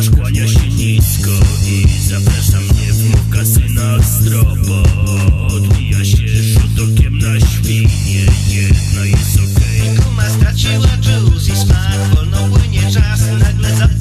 Gwiazda szkłania się nisko i zaprasza mnie w kasynach strobo Odbija się rzut okiem na świnie, jedna jest okej okay. Kuma straciła juice i smak, wolno płynie czas, nagle za...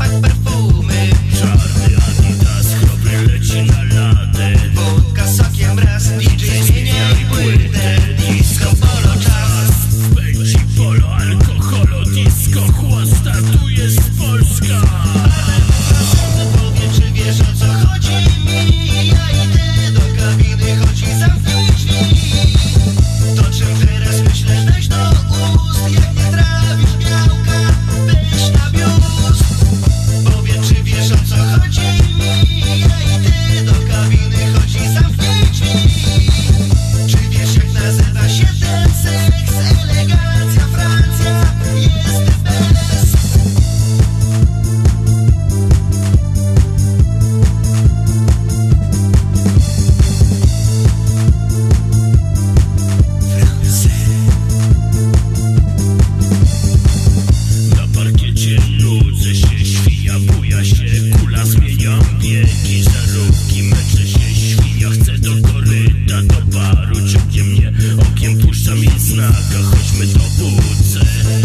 chodźmy do wódce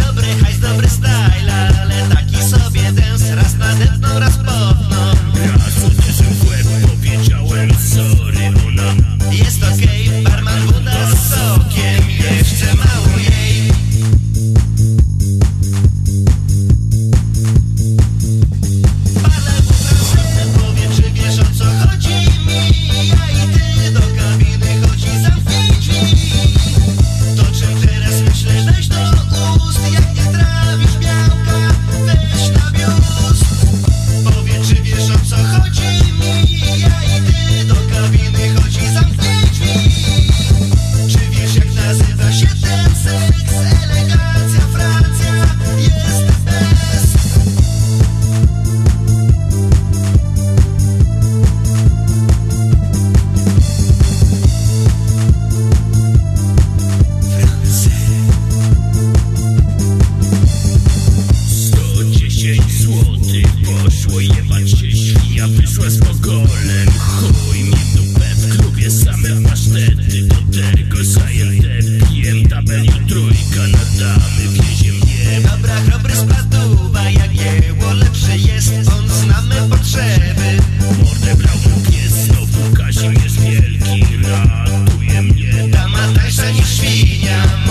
Dobry hajs, dobry style, ale taki sobie dens Raz nadepną, raz popną Raz uderzył w łeb, powiedziałem sorry Ona Jest okej, barman woda z sokiem Jeszcze mało przyszło jebać się świnia Wyszła z pogolem Chuj mi dupę w klubie same pasztety Do tego zajęte pijem tabel trójka na damy wiezie mnie Dobra, dobry spadowa jak jeło lepszy jest. On znamy potrzeby. Mordę brał mu pies znowu Kazimierz Wielki. Ratuje mnie Dama tańsza niż świnia.